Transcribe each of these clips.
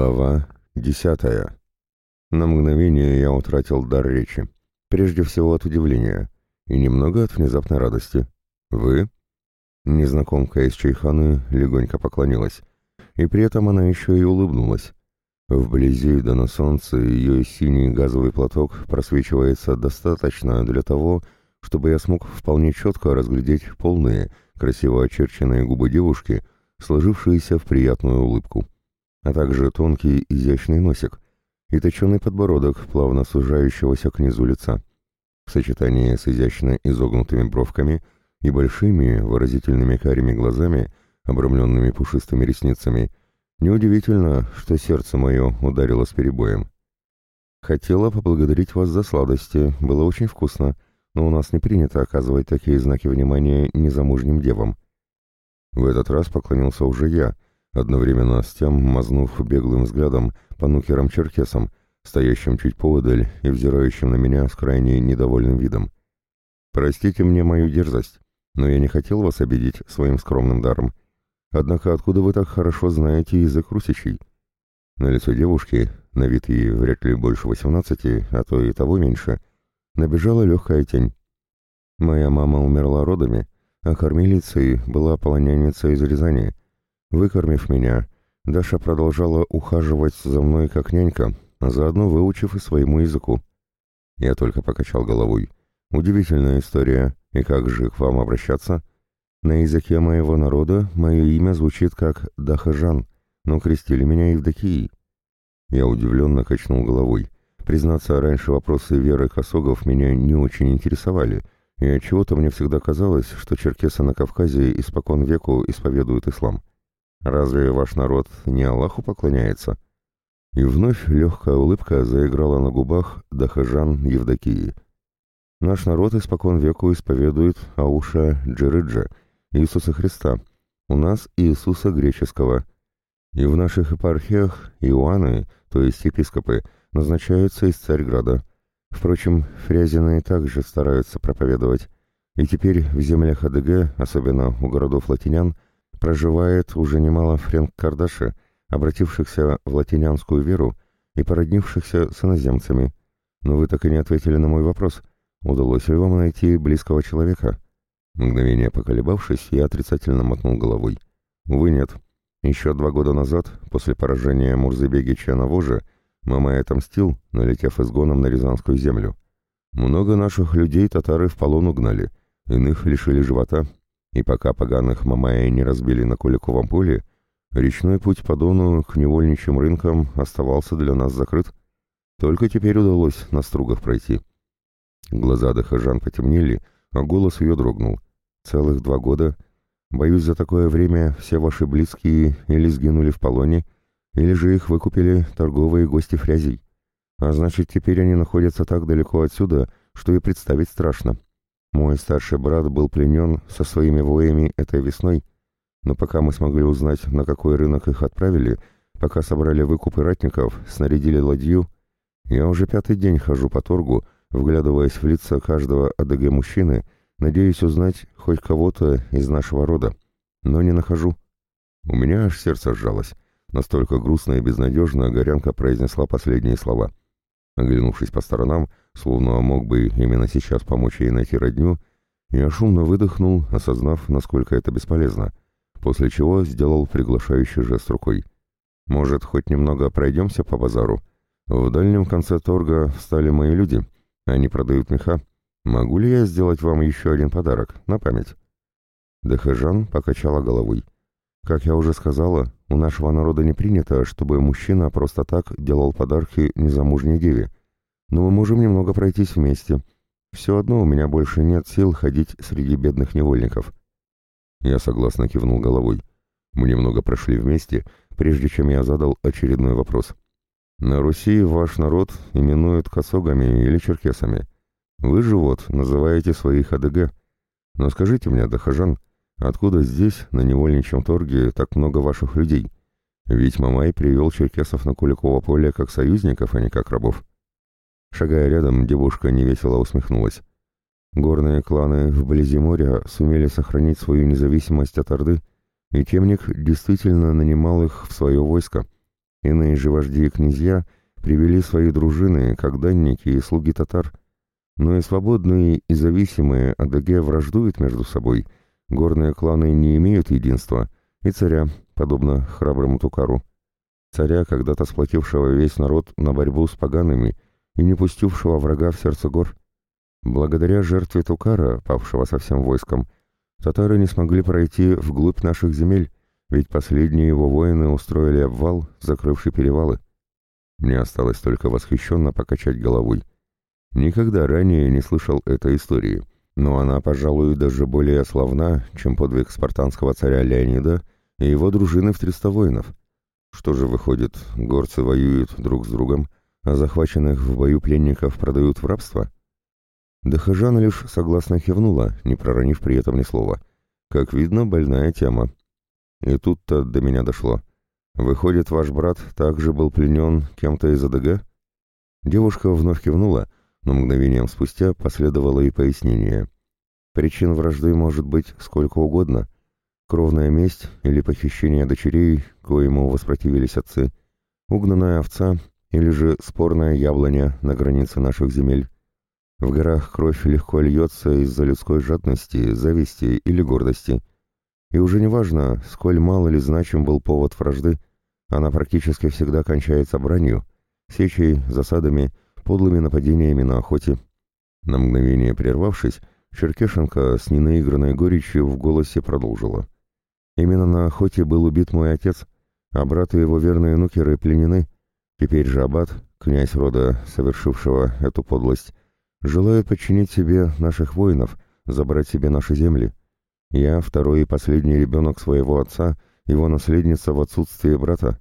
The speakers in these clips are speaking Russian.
Глава десятая. На мгновение я утратил дар речи. Прежде всего от удивления и немного от внезапной радости. «Вы?» Незнакомка из Чайханы легонько поклонилась. И при этом она еще и улыбнулась. Вблизи да на солнце ее синий газовый платок просвечивается достаточно для того, чтобы я смог вполне четко разглядеть полные, красиво очерченные губы девушки, сложившиеся в приятную улыбку а также тонкий изящный носик и точеный подбородок, плавно сужающегося к низу лица. В сочетании с изящно изогнутыми бровками и большими выразительными карими глазами, обрамленными пушистыми ресницами, неудивительно, что сердце мое ударило с перебоем. Хотела поблагодарить вас за сладости, было очень вкусно, но у нас не принято оказывать такие знаки внимания незамужним девам. В этот раз поклонился уже я — одновременно с тем мазнув беглым взглядом по нукерам-черкесам, стоящим чуть поодаль и взирающим на меня с крайне недовольным видом. «Простите мне мою дерзость, но я не хотел вас обидеть своим скромным даром. Однако откуда вы так хорошо знаете язык русичей?» На лицо девушки, на вид ей вряд ли больше восемнадцати, а то и того меньше, набежала легкая тень. «Моя мама умерла родами, а кормилицей была полонянница из Рязани, Выкормив меня, Даша продолжала ухаживать за мной как нянька, а заодно выучив и своему языку. Я только покачал головой. Удивительная история, и как же к вам обращаться? На языке моего народа мое имя звучит как Дахажан, но крестили меня Евдокией. Я удивленно качнул головой. Признаться, раньше вопросы веры косогов меня не очень интересовали, и отчего-то мне всегда казалось, что черкесы на Кавказе испокон веку исповедуют ислам. Разве ваш народ не Аллаху поклоняется?» И вновь легкая улыбка заиграла на губах Дахажан Евдокии. «Наш народ испокон веку исповедует Ауша Джерыджа, Иисуса Христа, у нас Иисуса Греческого. И в наших епархиях Иоанны, то есть епископы, назначаются из Царьграда. Впрочем, фрязины также стараются проповедовать. И теперь в землях АДГ, особенно у городов латинян, проживает уже немало френк-кардаши, обратившихся в латинянскую веру и породнившихся с иноземцами. Но вы так и не ответили на мой вопрос. Удалось ли вам найти близкого человека? Мгновение поколебавшись, я отрицательно мотнул головой. Увы, нет. Еще два года назад, после поражения Мурзыбегича на Воже, Мамай отомстил, налетев изгоном на Рязанскую землю. Много наших людей татары в полон угнали, иных лишили живота, и пока поганых Мамая не разбили на Куликовом поле, речной путь по Дону к невольничьим рынкам оставался для нас закрыт. Только теперь удалось на стругах пройти. Глаза Дахажан потемнели, а голос ее дрогнул. Целых два года. Боюсь, за такое время все ваши близкие или сгинули в полоне, или же их выкупили торговые гости фрязей. А значит, теперь они находятся так далеко отсюда, что и представить страшно. Мой старший брат был пленен со своими воями этой весной, но пока мы смогли узнать, на какой рынок их отправили, пока собрали выкупы ратников, снарядили ладью, я уже пятый день хожу по торгу, вглядываясь в лица каждого АДГ-мужчины, надеясь узнать хоть кого-то из нашего рода, но не нахожу. У меня аж сердце сжалось. Настолько грустно и безнадежно Горянка произнесла последние слова. Оглянувшись по сторонам, словно мог бы именно сейчас помочь ей найти родню, я шумно выдохнул, осознав, насколько это бесполезно, после чего сделал приглашающий жест рукой. «Может, хоть немного пройдемся по базару? В дальнем конце торга встали мои люди. Они продают меха. Могу ли я сделать вам еще один подарок, на память?» Дехажан покачала головой. «Как я уже сказала, у нашего народа не принято, чтобы мужчина просто так делал подарки незамужней деве но мы можем немного пройтись вместе. Все одно у меня больше нет сил ходить среди бедных невольников». Я согласно кивнул головой. Мы немного прошли вместе, прежде чем я задал очередной вопрос. «На Руси ваш народ именуют косогами или черкесами. Вы же вот называете своих АДГ. Но скажите мне, Дахажан, откуда здесь, на невольничьем торге, так много ваших людей? Ведь Мамай привел черкесов на Куликово поле как союзников, а не как рабов». Шагая рядом, девушка невесело усмехнулась. Горные кланы вблизи моря сумели сохранить свою независимость от Орды, и темник действительно нанимал их в свое войско. Иные же вожди и князья привели свои дружины, как данники и слуги татар. Но и свободные и зависимые Адаге враждуют между собой. Горные кланы не имеют единства, и царя, подобно храброму Тукару. Царя, когда-то сплотившего весь народ на борьбу с погаными и не пустившего врага в сердце гор. Благодаря жертве Тукара, павшего со всем войском, татары не смогли пройти вглубь наших земель, ведь последние его воины устроили обвал, закрывший перевалы. Мне осталось только восхищенно покачать головой. Никогда ранее не слышал этой истории, но она, пожалуй, даже более славна, чем подвиг спартанского царя Леонида и его дружины в 300 воинов. Что же выходит, горцы воюют друг с другом, а захваченных в бою пленников продают в рабство? Дахажан лишь согласно кивнула, не проронив при этом ни слова. Как видно, больная тема. И тут-то до меня дошло. Выходит, ваш брат также был пленен кем-то из АДГ? Девушка вновь кивнула, но мгновением спустя последовало и пояснение. Причин вражды может быть сколько угодно. Кровная месть или похищение дочерей, коему воспротивились отцы, угнанная овца или же спорная яблоня на границе наших земель. В горах кровь легко льется из-за людской жадности, зависти или гордости. И уже не важно, сколь мало ли значим был повод вражды, она практически всегда кончается бранью, сечей, засадами, подлыми нападениями на охоте. На мгновение прервавшись, Черкешенко с ненаигранной горечью в голосе продолжила. «Именно на охоте был убит мой отец, а брат и его верные нукеры пленены. Теперь же аббат, князь рода, совершившего эту подлость, желает подчинить себе наших воинов, забрать себе наши земли. Я второй и последний ребенок своего отца, его наследница в отсутствие брата.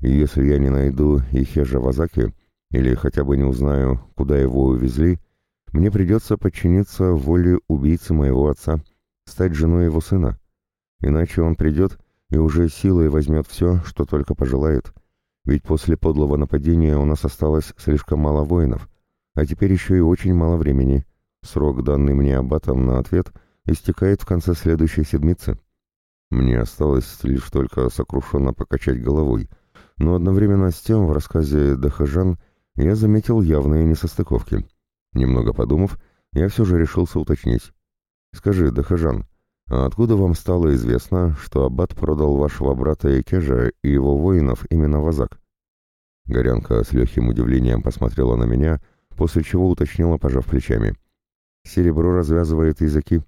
И если я не найду Ихежа в Азаке, или хотя бы не узнаю, куда его увезли, мне придется подчиниться воле убийцы моего отца, стать женой его сына. Иначе он придет и уже силой возьмет все, что только пожелает. Ведь после подлого нападения у нас осталось слишком мало воинов, а теперь еще и очень мало времени. Срок, данный мне аббатом на ответ, истекает в конце следующей седмицы. Мне осталось лишь только сокрушенно покачать головой, но одновременно с тем в рассказе Дахажан я заметил явные несостыковки. Немного подумав, я все же решился уточнить. «Скажи, Дахажан, а откуда вам стало известно, что аббат продал вашего брата Экежа и его воинов именно в Азак?» Горянка с легким удивлением посмотрела на меня — после чего уточнила, пожав плечами. «Серебро развязывает языки».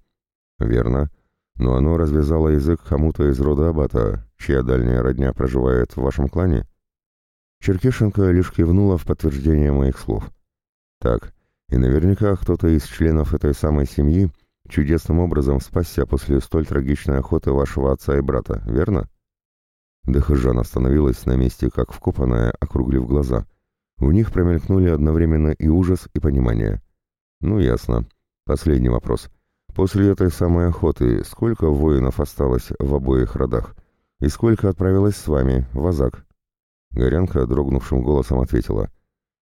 «Верно. Но оно развязало язык кому-то из рода Абата, чья дальняя родня проживает в вашем клане?» Черкешенко лишь кивнула в подтверждение моих слов. «Так, и наверняка кто-то из членов этой самой семьи чудесным образом спасся после столь трагичной охоты вашего отца и брата, верно?» Дехажан остановилась на месте, как вкопанная, округлив глаза — в них промелькнули одновременно и ужас, и понимание. Ну, ясно. Последний вопрос. После этой самой охоты сколько воинов осталось в обоих родах? И сколько отправилось с вами в Азак? Горянка дрогнувшим голосом ответила.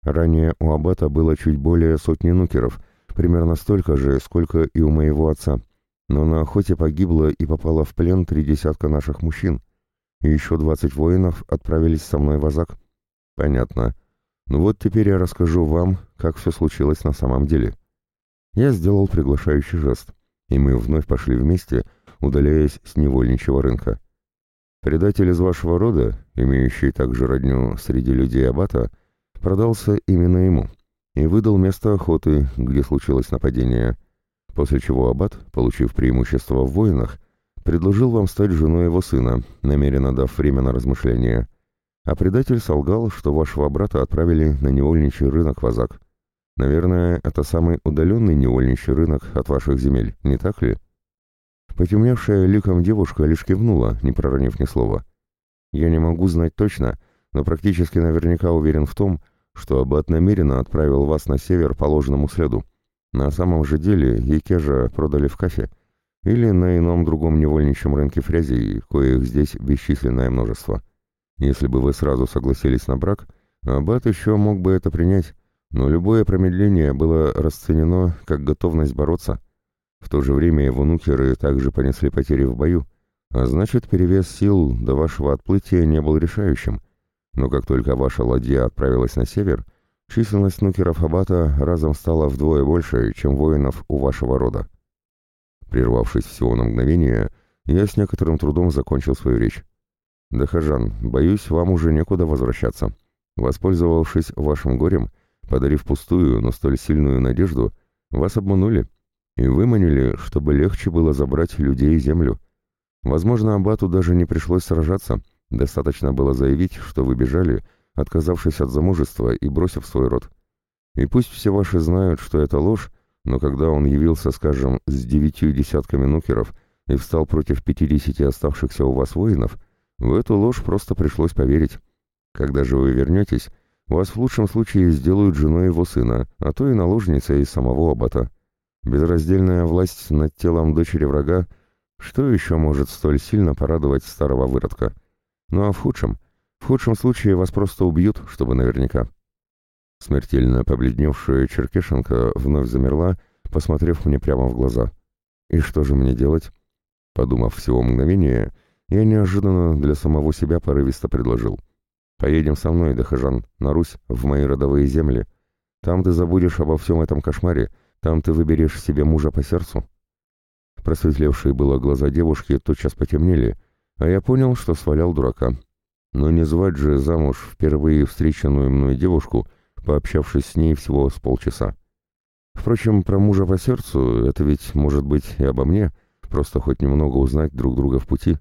Ранее у Аббата было чуть более сотни нукеров, примерно столько же, сколько и у моего отца. Но на охоте погибло и попало в плен три десятка наших мужчин. И еще двадцать воинов отправились со мной в Азак. Понятно. Ну вот теперь я расскажу вам, как все случилось на самом деле. Я сделал приглашающий жест, и мы вновь пошли вместе, удаляясь с невольничьего рынка. Предатель из вашего рода, имеющий также родню среди людей Аббата, продался именно ему и выдал место охоты, где случилось нападение, после чего Аббат, получив преимущество в воинах, предложил вам стать женой его сына, намеренно дав время на размышления. А предатель солгал, что вашего брата отправили на невольничий рынок в Азак. Наверное, это самый удаленный невольничий рынок от ваших земель, не так ли? Потемневшая ликом девушка лишь кивнула, не проронив ни слова. Я не могу знать точно, но практически наверняка уверен в том, что Аббат намеренно отправил вас на север по ложному следу. На самом же деле Екежа продали в кафе или на ином другом невольничьем рынке фрязей, коих здесь бесчисленное множество. Если бы вы сразу согласились на брак, Аббат еще мог бы это принять, но любое промедление было расценено как готовность бороться. В то же время его нукеры также понесли потери в бою, а значит, перевес сил до вашего отплытия не был решающим. Но как только ваша ладья отправилась на север, численность нукеров Абата разом стала вдвое больше, чем воинов у вашего рода. Прервавшись всего на мгновение, я с некоторым трудом закончил свою речь. «Дахажан, боюсь, вам уже некуда возвращаться. Воспользовавшись вашим горем, подарив пустую, но столь сильную надежду, вас обманули и выманили, чтобы легче было забрать людей и землю. Возможно, Абату даже не пришлось сражаться, достаточно было заявить, что вы бежали, отказавшись от замужества и бросив свой род. И пусть все ваши знают, что это ложь, но когда он явился, скажем, с девятью десятками нукеров и встал против пятидесяти оставшихся у вас воинов, в эту ложь просто пришлось поверить. Когда же вы вернетесь, вас в лучшем случае сделают женой его сына, а то и наложницей из самого аббата. Безраздельная власть над телом дочери врага, что еще может столь сильно порадовать старого выродка? Ну а в худшем? В худшем случае вас просто убьют, чтобы наверняка. Смертельно побледневшая Черкешенко вновь замерла, посмотрев мне прямо в глаза. «И что же мне делать?» Подумав всего мгновения, я неожиданно для самого себя порывисто предложил. «Поедем со мной, Дахажан, на Русь, в мои родовые земли. Там ты забудешь обо всем этом кошмаре, там ты выберешь себе мужа по сердцу». Просветлевшие было глаза девушки тотчас потемнели, а я понял, что свалял дурака. Но не звать же замуж впервые встреченную мной девушку, пообщавшись с ней всего с полчаса. Впрочем, про мужа по сердцу это ведь может быть и обо мне, просто хоть немного узнать друг друга в пути.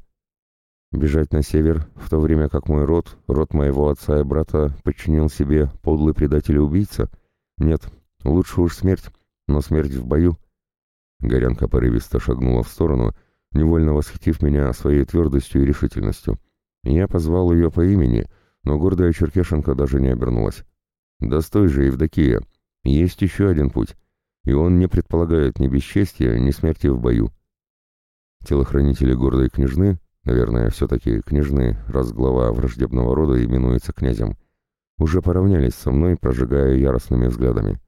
Бежать на север, в то время как мой род, род моего отца и брата, подчинил себе подлый предатель и убийца? Нет, лучше уж смерть, но смерть в бою. Горянка порывисто шагнула в сторону, невольно восхитив меня своей твердостью и решительностью. Я позвал ее по имени, но гордая Черкешенко даже не обернулась. «Да стой же, Евдокия, есть еще один путь, и он не предполагает ни бесчестия, ни смерти в бою». Телохранители гордой княжны наверное, все-таки княжны, раз глава враждебного рода именуется князем, уже поравнялись со мной, прожигая яростными взглядами.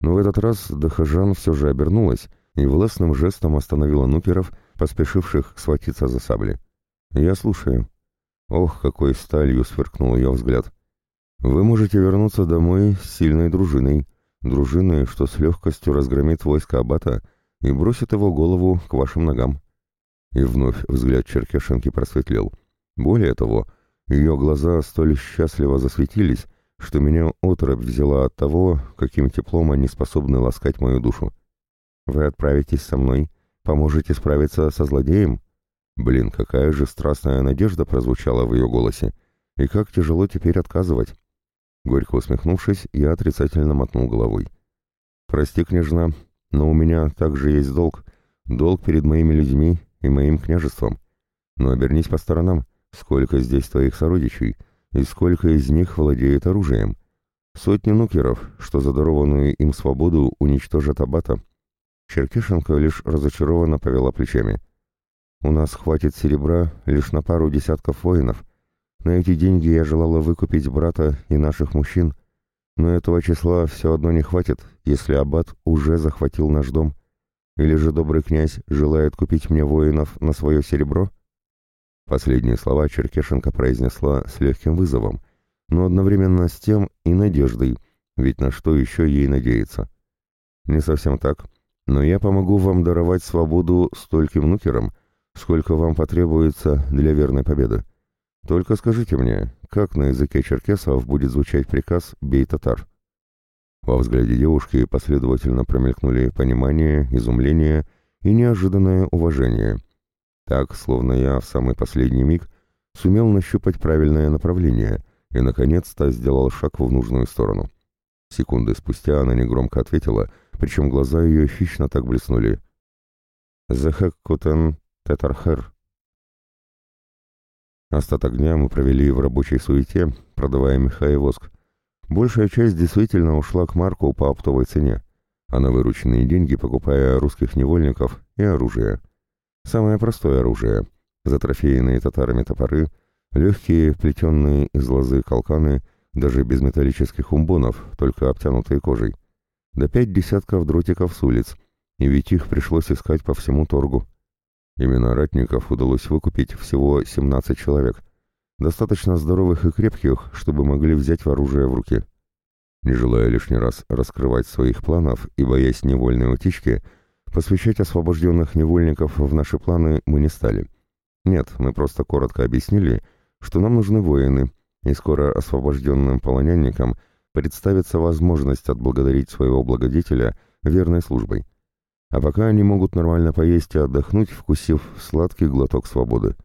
Но в этот раз Дахажан все же обернулась и властным жестом остановила нукеров, поспешивших схватиться за сабли. «Я слушаю». Ох, какой сталью сверкнул ее взгляд. «Вы можете вернуться домой с сильной дружиной, дружиной, что с легкостью разгромит войско Абата и бросит его голову к вашим ногам. И вновь взгляд Черкешенки просветлел. Более того, ее глаза столь счастливо засветились, что меня отрыбь взяла от того, каким теплом они способны ласкать мою душу. «Вы отправитесь со мной, поможете справиться со злодеем?» Блин, какая же страстная надежда прозвучала в ее голосе, и как тяжело теперь отказывать. Горько усмехнувшись, я отрицательно мотнул головой. «Прости, княжна, но у меня также есть долг. Долг перед моими людьми и моим княжеством. Но обернись по сторонам, сколько здесь твоих сородичей, и сколько из них владеет оружием. Сотни нукеров, что за дарованную им свободу уничтожат Абата. Черкишенко лишь разочарованно повела плечами. «У нас хватит серебра лишь на пару десятков воинов. На эти деньги я желала выкупить брата и наших мужчин, но этого числа все одно не хватит, если Аббат уже захватил наш дом. Или же добрый князь желает купить мне воинов на свое серебро? Последние слова Черкешенко произнесла с легким вызовом, но одновременно с тем и надеждой, ведь на что еще ей надеяться? Не совсем так, но я помогу вам даровать свободу стольким нукерам, сколько вам потребуется для верной победы. Только скажите мне, как на языке черкесов будет звучать приказ «бей татар»? Во взгляде девушки последовательно промелькнули понимание, изумление и неожиданное уважение. Так, словно я в самый последний миг сумел нащупать правильное направление и, наконец-то, сделал шаг в нужную сторону. Секунды спустя она негромко ответила, причем глаза ее хищно так блеснули. «Зэхэк-кутен тетархер». Остаток дня мы провели в рабочей суете, продавая меха и воск. Большая часть действительно ушла к Марку по оптовой цене, а на вырученные деньги покупая русских невольников и оружие. Самое простое оружие – затрофеянные татарами топоры, легкие плетенные из лозы колканы, даже без металлических умбонов, только обтянутые кожей. Да пять десятков дротиков с улиц, и ведь их пришлось искать по всему торгу. Именно ратников удалось выкупить всего 17 человек. достаточно здоровых и крепких, чтобы могли взять оружие в руки. Не желая лишний раз раскрывать своих планов и боясь невольной утечки, посвящать освобожденных невольников в наши планы мы не стали. Нет, мы просто коротко объяснили, что нам нужны воины, и скоро освобожденным полонянникам представится возможность отблагодарить своего благодетеля верной службой. А пока они могут нормально поесть и отдохнуть, вкусив сладкий глоток свободы.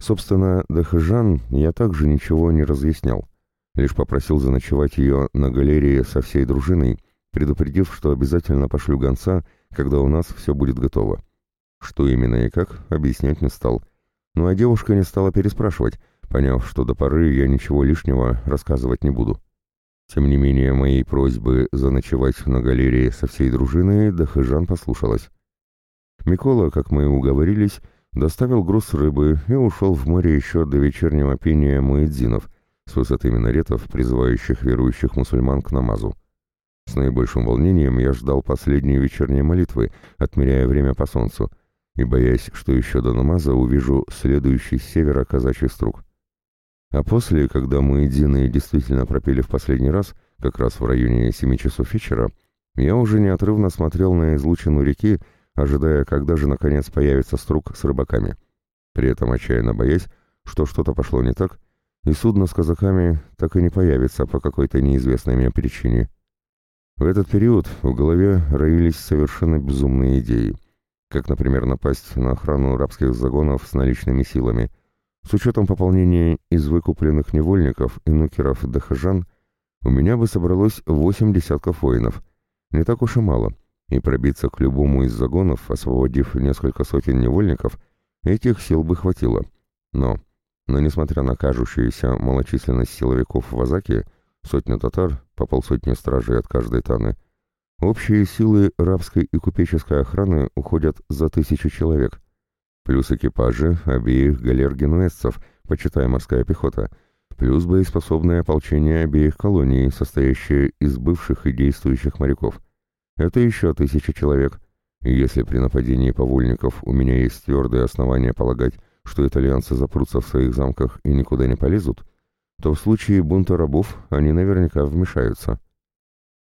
Собственно, Дахжан я также ничего не разъяснял, лишь попросил заночевать ее на галерее со всей дружиной, предупредив, что обязательно пошлю гонца, когда у нас все будет готово. Что именно и как, объяснять не стал. Ну а девушка не стала переспрашивать, поняв, что до поры я ничего лишнего рассказывать не буду. Тем не менее, моей просьбы заночевать на галерее со всей дружиной Дахыжан послушалась. Микола, как мы и уговорились, доставил груз рыбы и ушел в море еще до вечернего пения муэдзинов с высоты минаретов, призывающих верующих мусульман к намазу. С наибольшим волнением я ждал последней вечерней молитвы, отмеряя время по солнцу, и боясь, что еще до намаза увижу следующий с севера казачий струк. А после, когда мы единые действительно пропели в последний раз, как раз в районе семи часов вечера, я уже неотрывно смотрел на излучину реки, ожидая, когда же наконец появится струк с рыбаками. При этом отчаянно боясь, что что-то пошло не так, и судно с казаками так и не появится по какой-то неизвестной мне причине. В этот период в голове роились совершенно безумные идеи, как, например, напасть на охрану рабских загонов с наличными силами – с учетом пополнения из выкупленных невольников и нукеров Дахажан, у меня бы собралось восемь десятков воинов. Не так уж и мало. И пробиться к любому из загонов, освободив несколько сотен невольников, этих сил бы хватило. Но, но несмотря на кажущуюся малочисленность силовиков в Азаке, сотня татар, по полсотни стражей от каждой таны, общие силы рабской и купеческой охраны уходят за тысячу человек – плюс экипажи обеих галер-генуэзцев, почитая морская пехота, плюс боеспособное ополчение обеих колоний, состоящее из бывших и действующих моряков. Это еще тысяча человек. И если при нападении повольников у меня есть твердые основания полагать, что итальянцы запрутся в своих замках и никуда не полезут, то в случае бунта рабов они наверняка вмешаются.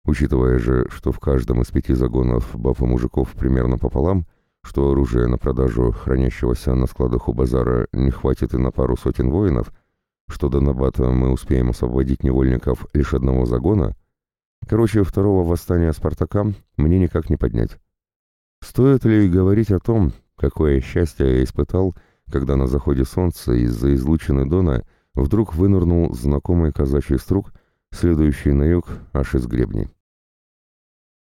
Учитывая же, что в каждом из пяти загонов баб и мужиков примерно пополам, что оружия на продажу, хранящегося на складах у базара, не хватит и на пару сотен воинов, что до Набата мы успеем освободить невольников лишь одного загона, короче, второго восстания Спартака мне никак не поднять. Стоит ли говорить о том, какое счастье я испытал, когда на заходе солнца из-за излучины Дона вдруг вынырнул знакомый казачий струк, следующий на юг аж из гребней.